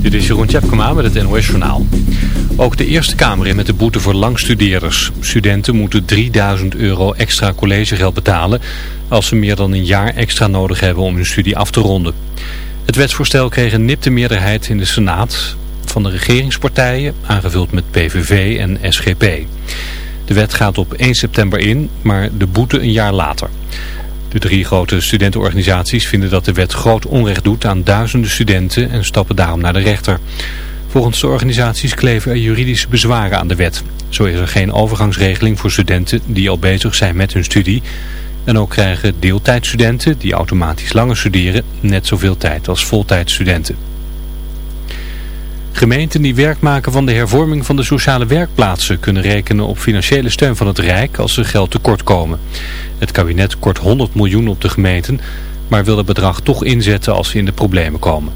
Dit is Jeroen Tjepkema met het NOS Journaal. Ook de Eerste Kamer in met de boete voor langstudeerders. Studenten moeten 3000 euro extra collegegeld betalen... als ze meer dan een jaar extra nodig hebben om hun studie af te ronden. Het wetsvoorstel kreeg een nipte meerderheid in de Senaat... van de regeringspartijen, aangevuld met PVV en SGP. De wet gaat op 1 september in, maar de boete een jaar later. De drie grote studentenorganisaties vinden dat de wet groot onrecht doet aan duizenden studenten en stappen daarom naar de rechter. Volgens de organisaties kleven er juridische bezwaren aan de wet. Zo is er geen overgangsregeling voor studenten die al bezig zijn met hun studie. En ook krijgen deeltijdstudenten die automatisch langer studeren net zoveel tijd als voltijdstudenten. Gemeenten die werk maken van de hervorming van de sociale werkplaatsen kunnen rekenen op financiële steun van het Rijk als ze geld tekort komen. Het kabinet kort 100 miljoen op de gemeenten, maar wil het bedrag toch inzetten als ze in de problemen komen.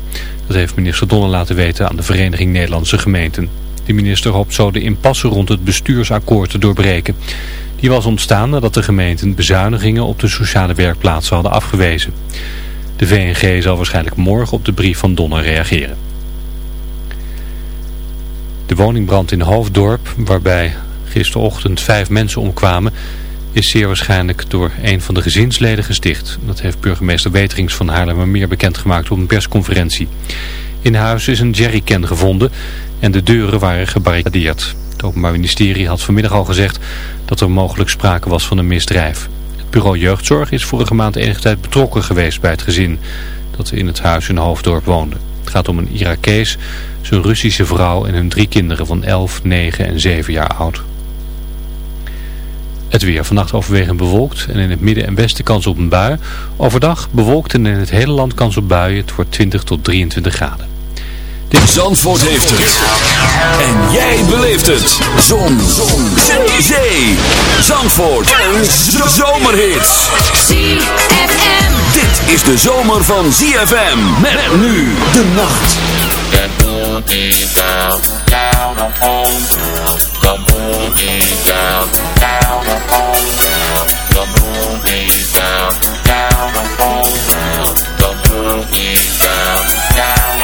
Dat heeft minister Donner laten weten aan de Vereniging Nederlandse Gemeenten. De minister hoopt zo de impasse rond het bestuursakkoord te doorbreken. Die was ontstaan nadat de gemeenten bezuinigingen op de sociale werkplaatsen hadden afgewezen. De VNG zal waarschijnlijk morgen op de brief van Donner reageren. De woningbrand in Hoofddorp, waarbij gisterochtend vijf mensen omkwamen, is zeer waarschijnlijk door een van de gezinsleden gesticht. Dat heeft burgemeester Weterings van Haarlemmermeer bekendgemaakt op een persconferentie. In huis is een jerrycan gevonden en de deuren waren gebarricadeerd. Het Openbaar Ministerie had vanmiddag al gezegd dat er mogelijk sprake was van een misdrijf. Het bureau jeugdzorg is vorige maand enige tijd betrokken geweest bij het gezin dat in het huis in Hoofddorp woonde. Het gaat om een Irakees, zijn Russische vrouw en hun drie kinderen van 11, 9 en 7 jaar oud. Het weer vannacht overwegend bewolkt en in het midden en westen kans op een bui. Overdag bewolkt en in het hele land kans op buien. Het wordt 20 tot 23 graden. Dit... Zandvoort heeft het. En jij beleeft het. Zon. Zon. Zee. Zandvoort. En zomerhits. Is de zomer van ZFM. Met nu de nacht. down down, down down, down The moon is down, down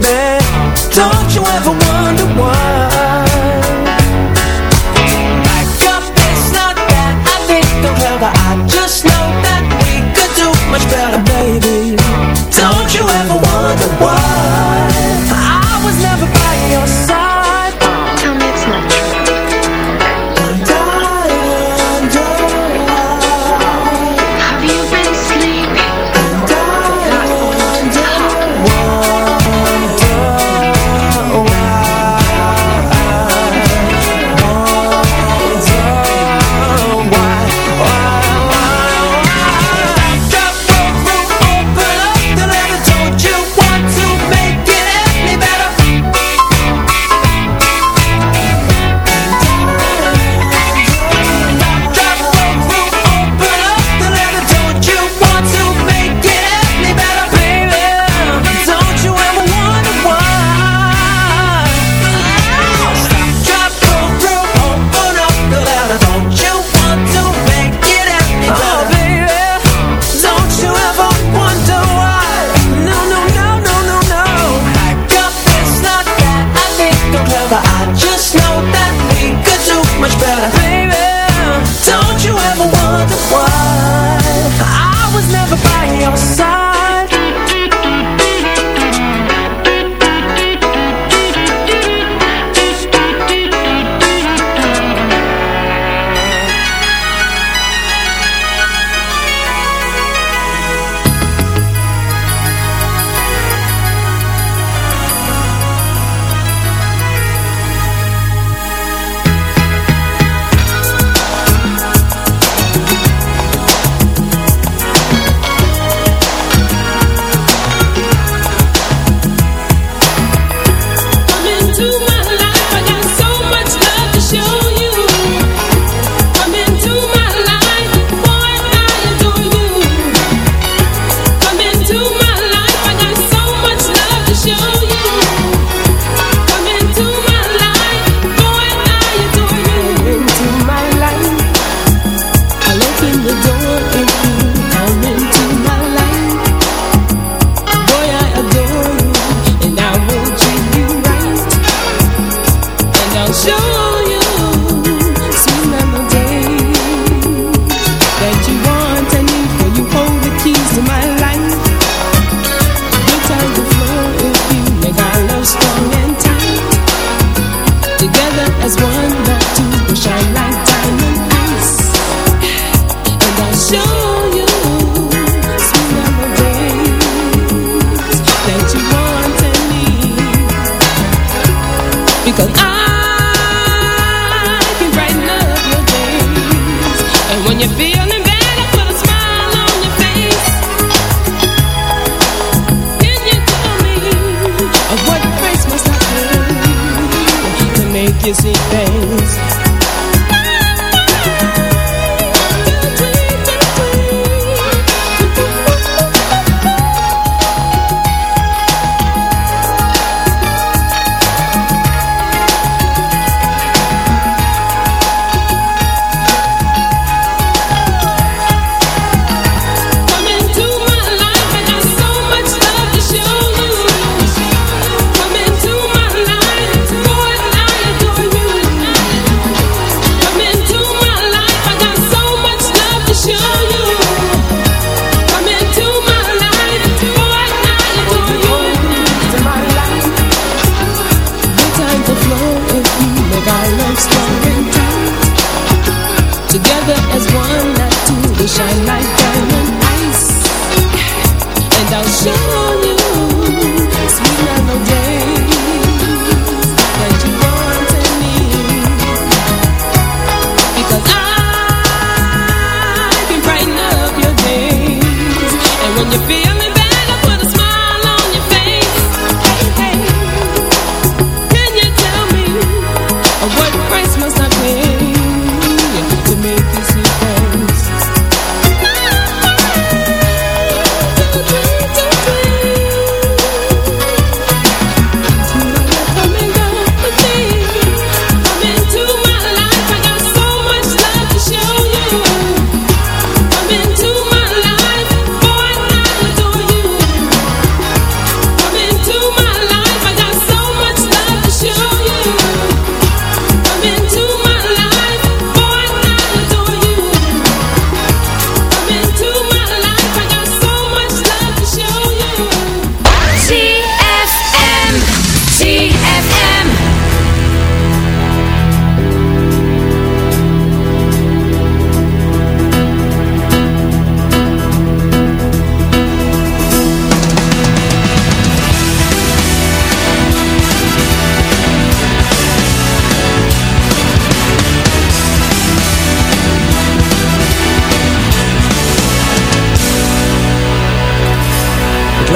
baby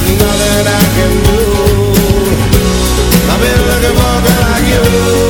nothing I can do. I've been looking for a girl like you.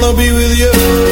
wanna be with you.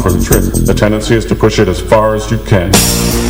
For the trip, the tendency is to push it as far as you can.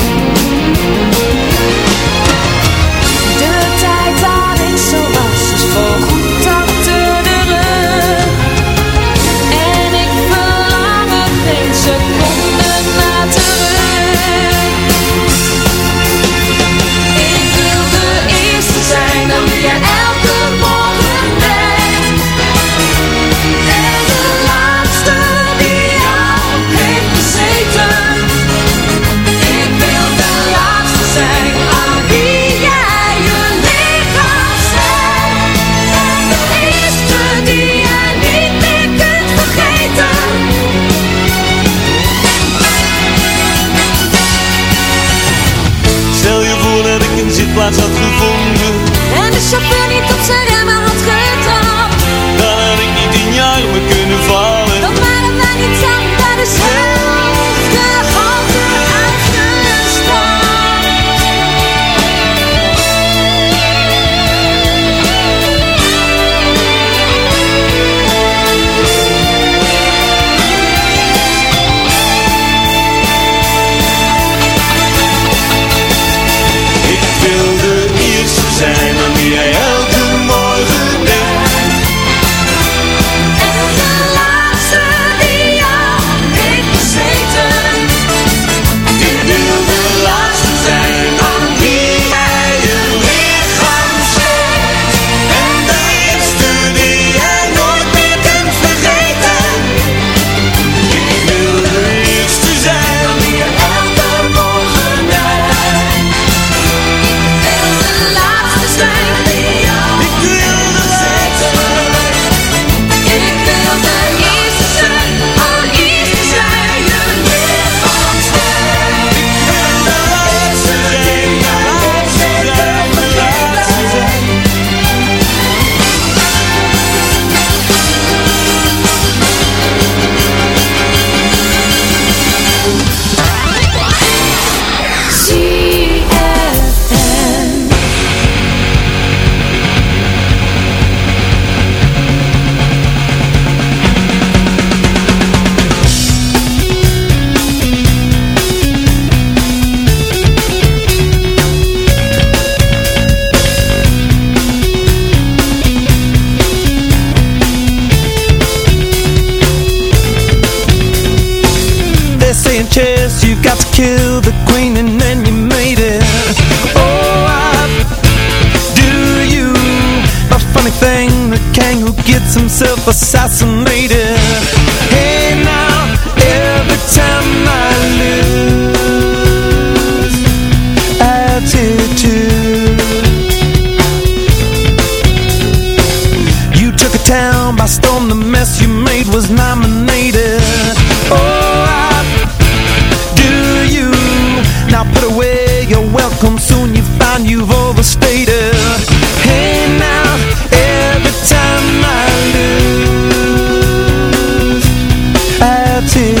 had gevonden En de to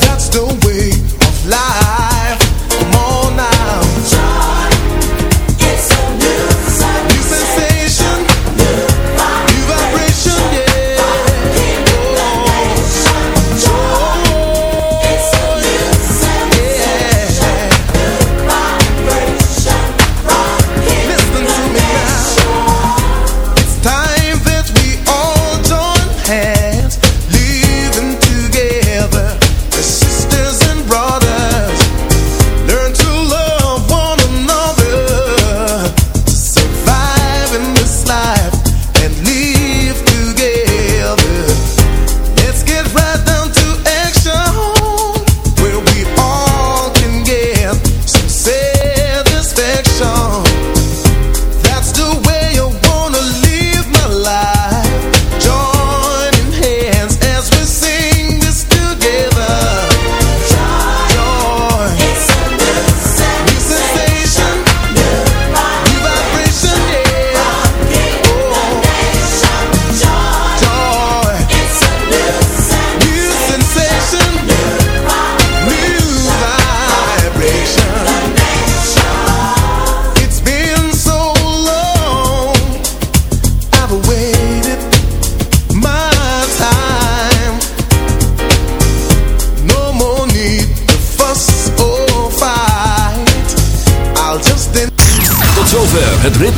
That's the way of life.